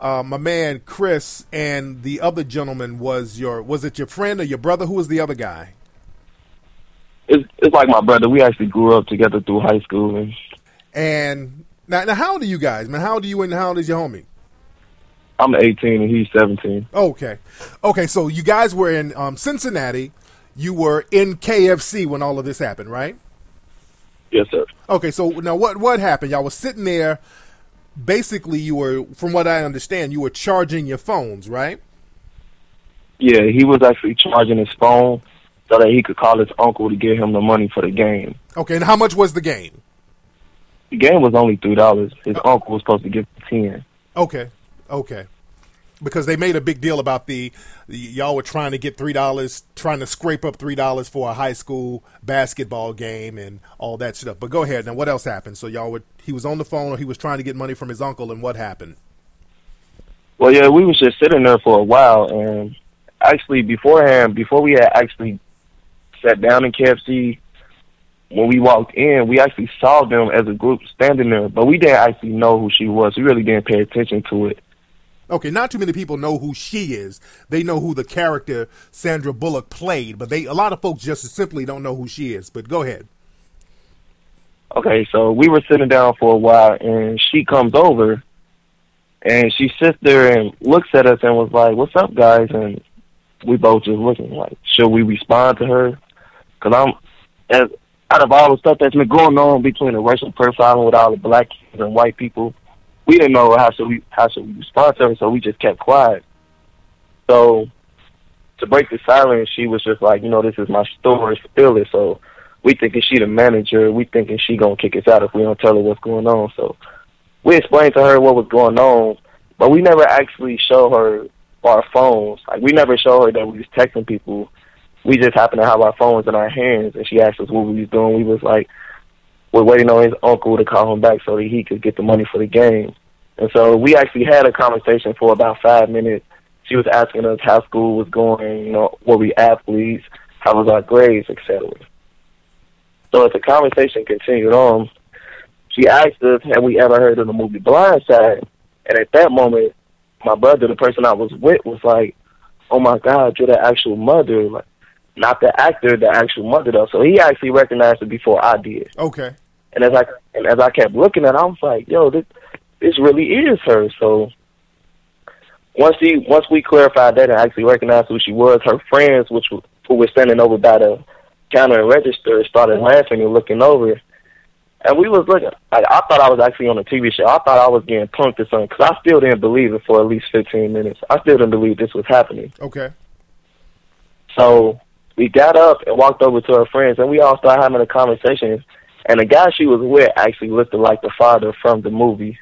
uh, my man Chris and the other gentleman was your was it your friend or your brother? Who was the other guy? It's it's like my brother. We actually grew up together through high school. And, and now, now, how old are you guys, man? How old are you and how old is your homie? I'm 18 and he's 17. Okay, okay. So you guys were in um, Cincinnati. You were in KFC when all of this happened, right? Yes, sir. Okay, so now what what happened? Y'all was sitting there. Basically, you were, from what I understand, you were charging your phones, right? Yeah, he was actually charging his phone so that he could call his uncle to get him the money for the game. Okay, and how much was the game? The game was only three dollars. His uncle was supposed to give ten. Okay, okay because they made a big deal about the, the y'all were trying to get three dollars, trying to scrape up three dollars for a high school basketball game and all that stuff. But go ahead. Now, what else happened? So y'all were he was on the phone or he was trying to get money from his uncle, and what happened? Well, yeah, we was just sitting there for a while, and actually beforehand, before we had actually sat down in KFC, when we walked in, we actually saw them as a group standing there, but we didn't actually know who she was. We really didn't pay attention to it. Okay, not too many people know who she is. They know who the character Sandra Bullock played, but they a lot of folks just simply don't know who she is. But go ahead. Okay, so we were sitting down for a while, and she comes over, and she sits there and looks at us and was like, "What's up, guys?" And we both just looking like, should we respond to her? Because I'm, as out of all the stuff that's been going on between the racial profiling with all the black kids and white people, we didn't know how should we how should we respond to her, so we just kept quiet. So to break the silence, she was just like, you know, this is my story, spill it. So we thinking she the manager, we thinking she gonna kick us out if we don't tell her what's going on. So we explained to her what was going on, but we never actually show her our phones. Like we never showed her that we was texting people. We just happened to have our phones in our hands, and she asked us what we was doing. We was like, we're waiting on his uncle to call him back so that he could get the money for the game. And so we actually had a conversation for about five minutes. She was asking us how school was going, you know, were we athletes, how was our grades, etc. So as the conversation continued on, she asked us, have we ever heard of the movie Blindside? And at that moment, my brother, the person I was with, was like, oh my God, you're the actual mother. Like, not the actor, the actual mother though. So he actually recognized it before I did. Okay. And as I and as I kept looking at, it, I was like, "Yo, this this really is her. So once he once we clarified that and actually recognized who she was, her friends, which who were standing over by the counter and register, started laughing and looking over. And we was looking. Like, I thought I was actually on a TV show. I thought I was getting punked or something because I still didn't believe it for at least fifteen minutes. I still didn't believe this was happening. Okay. So we got up and walked over to her friends, and we all started having a conversation. And the guy she was with actually looked like the father from the movie.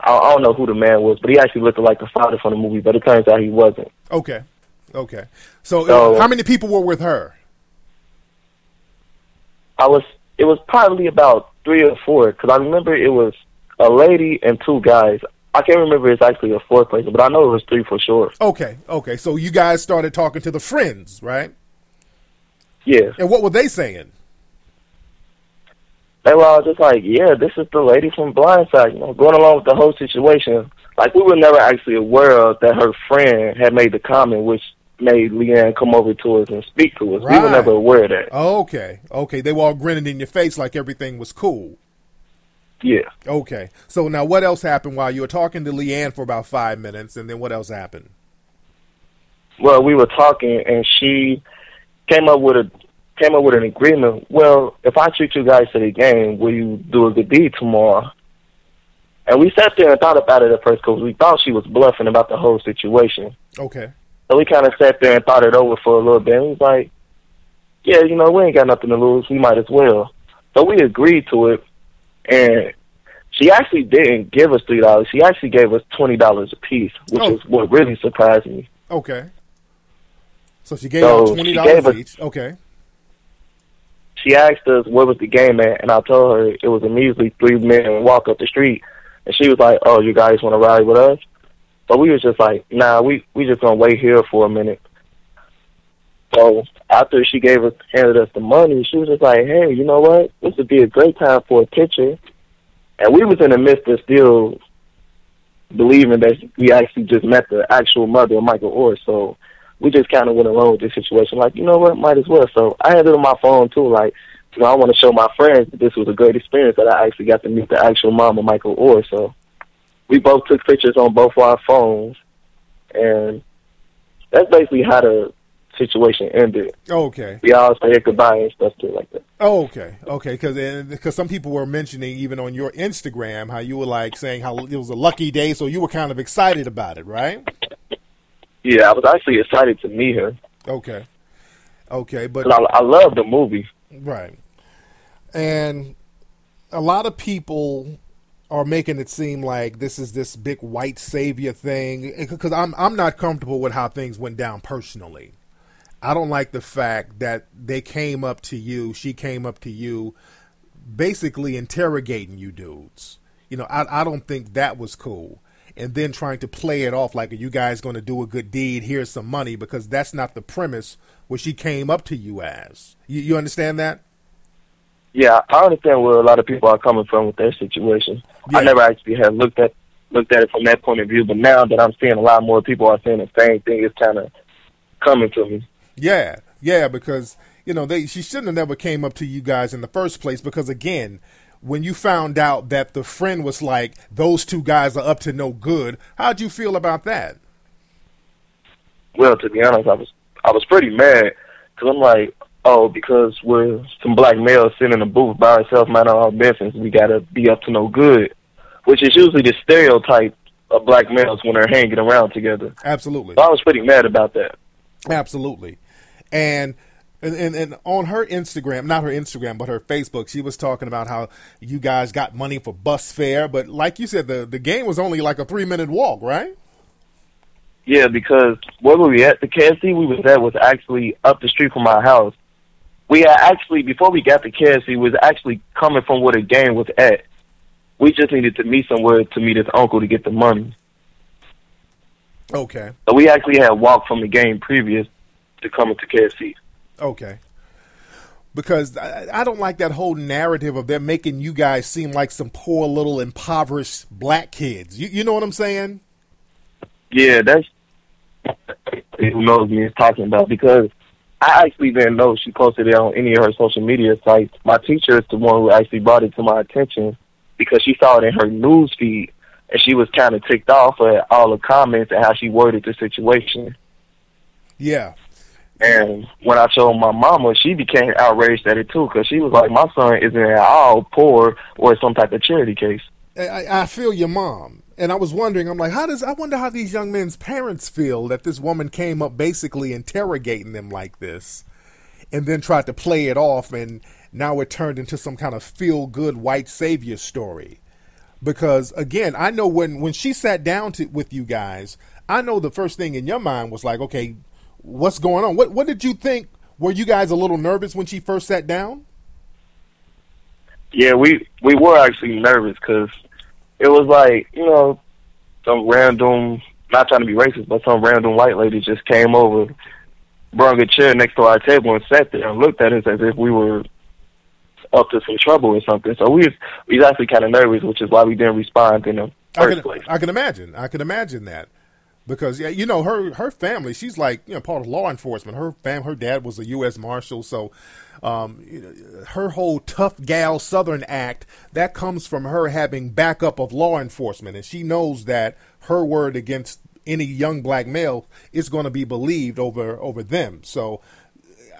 I, I don't know who the man was, but he actually looked like the father from the movie. But it turns out he wasn't. Okay, okay. So, so how many people were with her? I was. It was probably about three or four because I remember it was a lady and two guys. I can't remember it's actually a fourth person, but I know it was three for sure. Okay, okay. So you guys started talking to the friends, right? Yeah. And what were they saying? They were all just like, yeah, this is the lady from Blindside, you know, going along with the whole situation. Like we were never actually aware of that her friend had made the comment, which made Leigh Anne come over to us and speak to us. Right. We were never aware of that. Okay, okay, they were all grinning in your face like everything was cool. Yeah. Okay. So now, what else happened while you were talking to Leigh Anne for about five minutes, and then what else happened? Well, we were talking, and she came up with a came up with an agreement. Well, if I treat you guys to the game, will you do a good deed tomorrow? And we sat there and thought about it at first because we thought she was bluffing about the whole situation. Okay. So we kind of sat there and thought it over for a little bit. And we was like, yeah, you know, we ain't got nothing to lose. We might as well. So we agreed to it. And she actually didn't give us three dollars. She actually gave us twenty dollars a piece, which oh. is what really surprised me. Okay. So she gave so twenty dollars each. Okay she asked us what was the game at, and I told her it was a measly three men walk up the street, and she was like, "Oh, you guys want to ride with us?" But we was just like, "Nah, we we just gonna wait here for a minute." So after she gave us handed us the money, she was just like, "Hey, you know what? This would be a great time for a picture." And we was in the midst of still believing that we actually just met the actual mother of Michael Oher. So we just kind of went along with this situation. Like, you know what, might as well. So I had it on my phone too. Like, you know, I want to show my friends that this was a great experience that I actually got to meet the actual mom of Michael Oher. So we both took pictures on both our phones, and that's basically how the situation ended. Okay. We all said goodbye and stuff too, like that. Oh, okay, okay. Because because some people were mentioning even on your Instagram how you were like saying how it was a lucky day, so you were kind of excited about it, right? Yeah, I was actually excited to meet her. Okay. Okay, but I, I love the movie. Right. And a lot of people are making it seem like this is this big white savior thing eh, because I'm I'm not comfortable with how things went down personally. I don't like the fact that they came up to you, she came up to you, basically interrogating you dudes. You know, I I don't think that was cool. And then trying to play it off like, are you guys going to do a good deed? Here's some money because that's not the premise what she came up to you as. You, you understand that? Yeah, I understand where a lot of people are coming from with their situation. Yeah. I never actually have looked at looked at it from that point of view, but now that I'm seeing a lot more people are saying the same thing, it's kind of coming to me. Yeah, yeah, because you know they she shouldn't have never came up to you guys in the first place because again, when you found out that the friend was like those two guys are up to no good, how'd you feel about that? Well, to be honest, I was I was pretty mad because I'm like, oh, because we're some black males sitting in a booth by ourselves, minding our business, we gotta be up to no good, which is usually the stereotype of black males when they're hanging around together. Absolutely, So I was pretty mad about that. absolutely, and. And, and and on her Instagram, not her Instagram, but her Facebook, she was talking about how you guys got money for bus fare, but like you said, the the game was only like a three minute walk, right? Yeah, because where were we at? The KFC we was at was actually up the street from my house. We had actually before we got to KFC was actually coming from where the game was at. We just needed to meet somewhere to meet his uncle to get the money. Okay, So we actually had walked from the game previous to coming to KFC. Okay. Because I, I don't like that whole narrative of them making you guys seem like some poor little impoverished black kids. You, you know what I'm saying? Yeah, that's who knows me is talking about because I actually didn't know she posted it on any of her social media sites. My teacher is the one who actually brought it to my attention because she saw it in her news feed and she was kind of ticked off at all the comments and how she worded the situation. Yeah. And when I told my mama, she became outraged at it too because she was like, "My son isn't at all poor or some type of charity case." I, I feel your mom. And I was wondering, I'm like, how does, I wonder how these young men's parents feel that this woman came up basically interrogating them like this and then tried to play it off and now it turned into some kind of feel good white savior story. Because again, I know when, when she sat down to, with you guys, I know the first thing in your mind was like, okay, what's going on? What, what did you think? Were you guys a little nervous when she first sat down? Yeah, we we were actually nervous because it was like you know some random, not trying to be racist, but some random white lady just came over, brought a chair next to our table and sat there and looked at us as if we were up to some trouble or something. So we was, we was actually kind of nervous, which is why we didn't respond in the I can, place. I can imagine. I can imagine that because yeah, you know her her family. She's like you know part of law enforcement. Her fam, her dad was a U.S. Marshal, so um, you know, her whole tough gal Southern act that comes from her having backup of law enforcement, and she knows that her word against any young black male is going to be believed over over them. So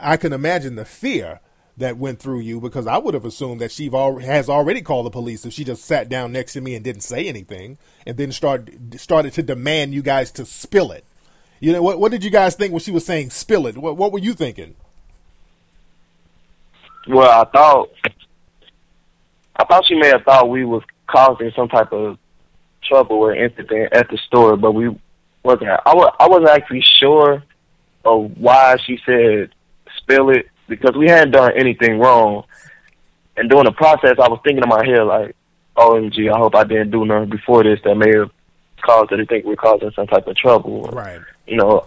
I can imagine the fear that went through you because I would have assumed that she has already called the police if she just sat down next to me and didn't say anything and then started started to demand you guys to spill it. You know what? What did you guys think when she was saying spill it? What, what were you thinking? Well, I thought I thought she may have thought we was causing some type of trouble or incident at the store, but we wasn't. I was I wasn't actually sure of why she said spill it because we hadn't done anything wrong. And during the process, I was thinking in my head like, oh, "OMG, I hope I didn't do nothing before this that may have caused her to think we're causing some type of trouble." Right. You know,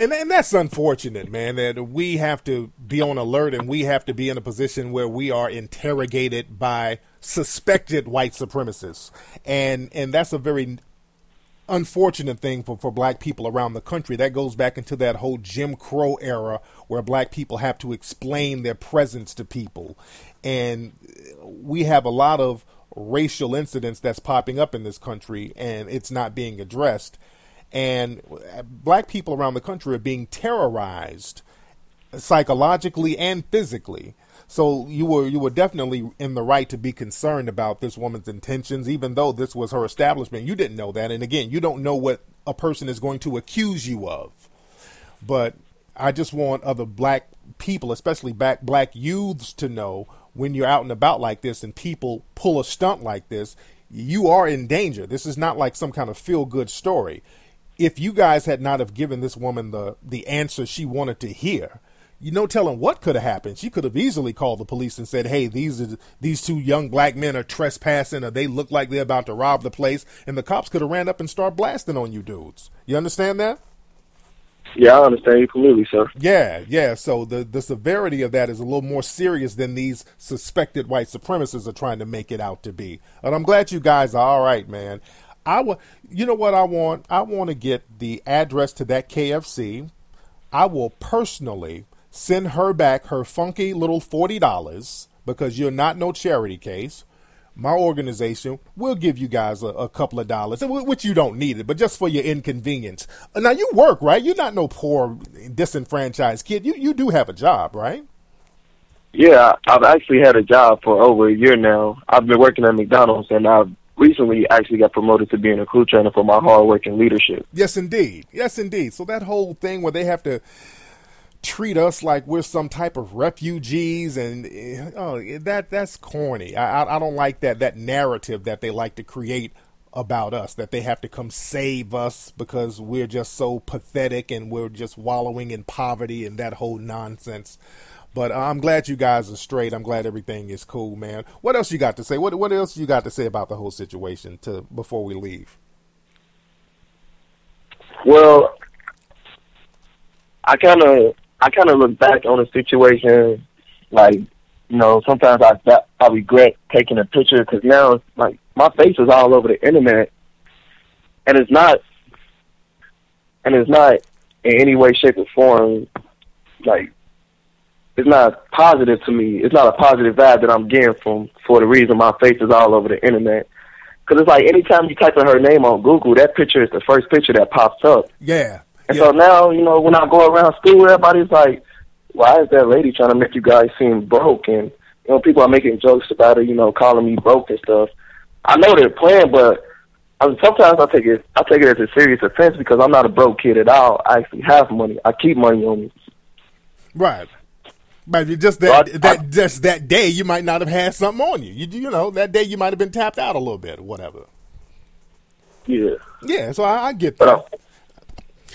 And, and that's unfortunate, man, that we have to be on alert and we have to be in a position where we are interrogated by suspected white supremacists. And and that's a very unfortunate thing for, for black people around the country. That goes back into that whole Jim Crow era where black people have to explain their presence to people. And we have a lot of racial incidents that's popping up in this country and it's not being addressed. And black people around the country are being terrorized psychologically and physically. So you were you were definitely in the right to be concerned about this woman's intentions, even though this was her establishment. You didn't know that, and again, you don't know what a person is going to accuse you of. But I just want other black people, especially black black youths, to know when you're out and about like this and people pull a stunt like this, you are in danger. This is not like some kind of feel good story. If you guys had not have given this woman the the answer she wanted to hear, you no telling what could have happened. She could have easily called the police and said, "Hey, these are these two young black men are trespassing, or they look like they're about to rob the place," and the cops could have ran up and start blasting on you dudes. You understand that? Yeah, I understand you completely, sir. Yeah, yeah. So the the severity of that is a little more serious than these suspected white supremacists are trying to make it out to be. And I'm glad you guys are all right, man. I will. You know what I want? I want to get the address to that KFC. I will personally send her back her funky little $40 because you're not no charity case. My organization will give you guys a, a, couple of dollars, which you don't need it, but just for your inconvenience. Now you work, right? You're not no poor, disenfranchised kid. You you do have a job, right? Yeah, I've actually had a job for over a year now. I've been working at McDonald's, and I've recently actually got promoted to being a crew trainer for my hard work and leadership. Yes, indeed. Yes, indeed. So that whole thing where they have to treat us like we're some type of refugees and eh, oh eh, that that's corny I, I don't like that that narrative that they like to create about us that they have to come save us because we're just so pathetic and we're just wallowing in poverty and that whole nonsense but uh, I'm glad you guys are straight. I'm glad everything is cool, man. What else you got to say? What what else you got to say about the whole situation to before we leave? Well, I kind of I kind of look back on the situation, like you know, sometimes I I regret taking a picture because now like my face is all over the internet, and it's not, and it's not in any way, shape, or form like it's not positive to me. It's not a positive vibe that I'm getting from for the reason my face is all over the internet. Because it's like anytime you type in her name on Google, that picture is the first picture that pops up. Yeah, and yeah. so now, you know, when I go around school, everybody's like, why is that lady trying to make you guys seem broke? And, you know, people are making jokes about her, you know, calling me broke and stuff. I know they're playing, but I mean, sometimes I take it, I take it as a serious offense because I'm not a broke kid at all. I actually have money. I keep money on me. Right. But just that so I, that I, just that day, you might not have had something on you. You you know that day you might have been tapped out a little bit or whatever. Yeah. Yeah. So I, I get that.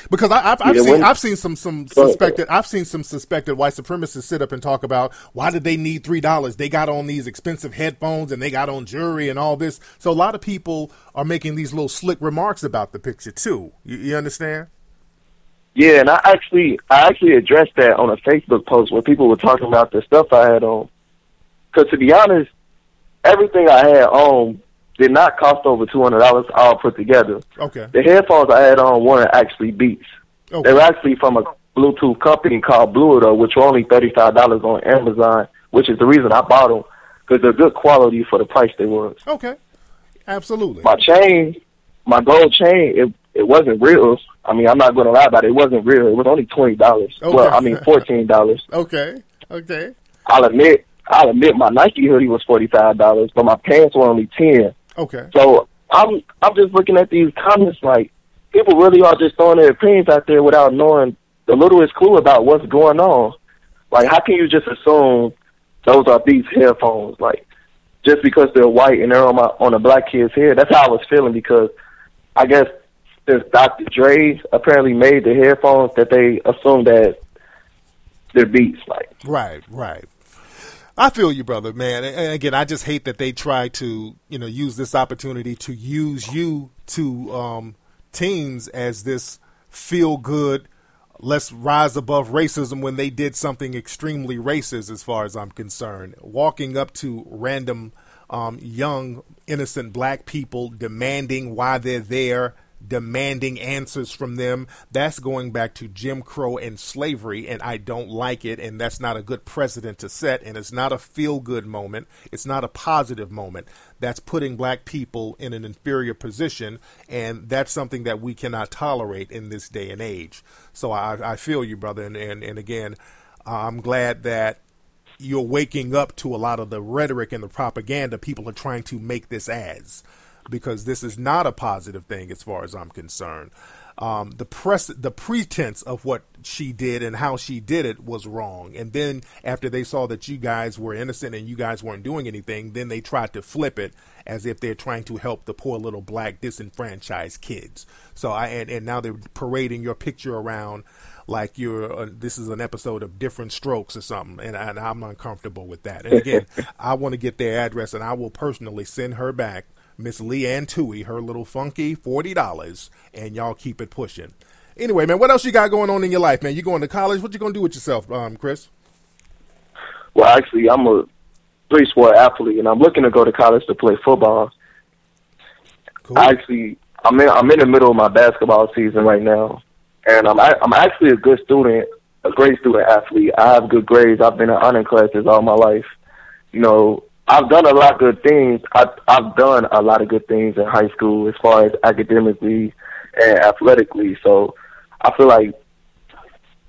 Because I, have I've, seen when, I've seen some some suspected I've seen some suspected white supremacists sit up and talk about why did they need three dollars? They got on these expensive headphones and they got on jewelry and all this. So a lot of people are making these little slick remarks about the picture too. You, you understand? Yeah, and I actually I actually addressed that on a Facebook post where people were talking about the stuff I had on. Because to be honest, everything I had on did not cost over two hundred dollars all put together. Okay. The headphones I had on weren't actually Beats. Okay. They were actually from a Bluetooth company called Bluetooth, which were only thirty five dollars on Amazon, which is the reason I bought them because they're good quality for the price they was. Okay. Absolutely. My chain, my gold chain, it it wasn't real. I mean, I'm not going to lie about it. It wasn't real. It was only twenty dollars. Okay. Well, I mean, fourteen dollars. okay. Okay. I'll admit, I'll admit, my Nike hoodie was forty five dollars, but my pants were only ten. Okay. So I'm I'm just looking at these comments like people really are just throwing their opinions out there without knowing the littlest clue about what's going on. Like, how can you just assume those are these headphones? Like, just because they're white and they're on my on a black kid's head. That's how I was feeling because I guess since Dr. Dre apparently made the headphones that they assumed that they're beats. Like, right, right. I feel you, brother, man. And again, I just hate that they try to, you know, use this opportunity to use you to um, teens as this feel good let's rise above racism when they did something extremely racist, as far as I'm concerned. Walking up to random um, young, innocent black people demanding why they're there, demanding answers from them. That's going back to Jim Crow and slavery, and I don't like it, and that's not a good precedent to set, and it's not a feel good moment. It's not a positive moment. That's putting black people in an inferior position, and that's something that we cannot tolerate in this day and age. So I, I feel you, brother, and, and, and again, I'm glad that you're waking up to a lot of the rhetoric and the propaganda people are trying to make this as because this is not a positive thing as far as I'm concerned. Um, the press, the pretense of what she did and how she did it was wrong. And then after they saw that you guys were innocent and you guys weren't doing anything, then they tried to flip it as if they're trying to help the poor little black disenfranchised kids. So I and, and now they're parading your picture around like you're uh, this is an episode of Diff'rent Strokes or something and, and i'm uncomfortable with that and again i want to get their address and i will personally send her back Miss Lee Leigh Anne Tuohy, her little funky $40, and y'all keep it pushing. Anyway, man, what else you got going on in your life, man? You going to college? What you going to do with yourself, um, Chris? Well, actually, I'm a three sport athlete, and I'm looking to go to college to play football. Cool. Actually, I'm in I'm in the middle of my basketball season right now, and I'm I'm actually a good student, a great student athlete. I have good grades. I've been in honor classes all my life. You know, I've done a lot of good things. I've, I've done a lot of good things in high school as far as academically and athletically. So I feel like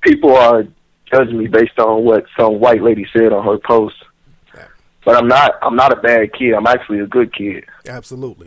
people are judging me based on what some white lady said on her post. But I'm not. I'm not a bad kid. I'm actually a good kid. Absolutely.